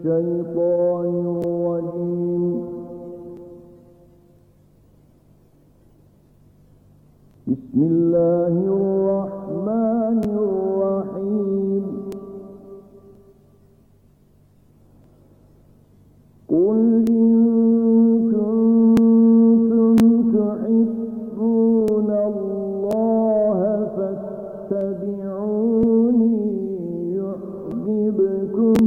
الشيطان الرجيم. بسم الله الرحمن الرحيم. قل إن يحببكم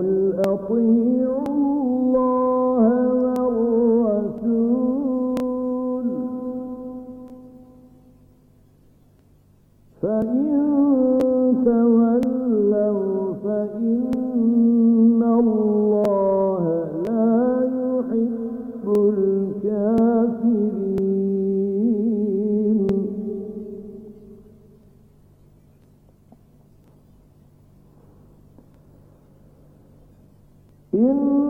قل أطيعوا الله والرسول فإن إن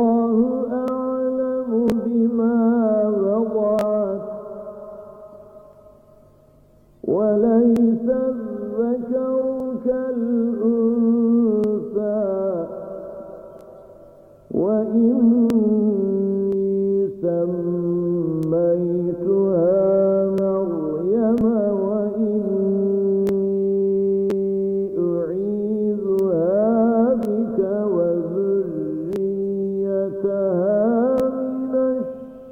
الله أعلم بما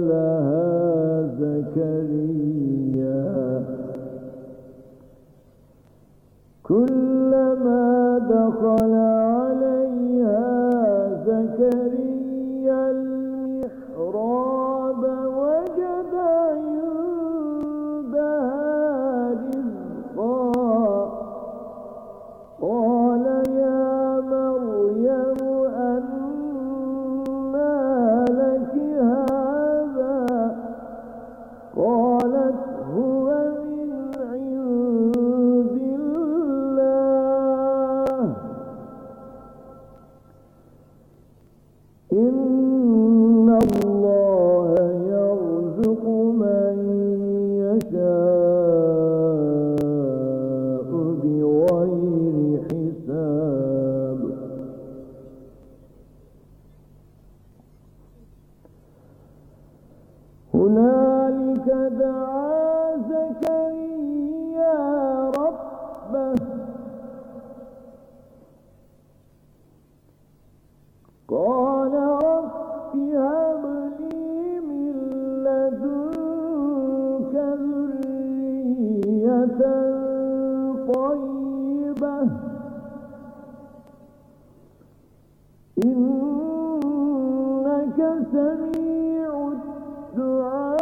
لها زكريا. كلما قالت هو طيبة. إنك سميع الدعاء.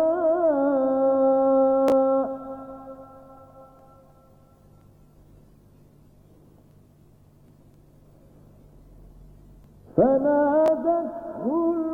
فنادته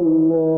الله.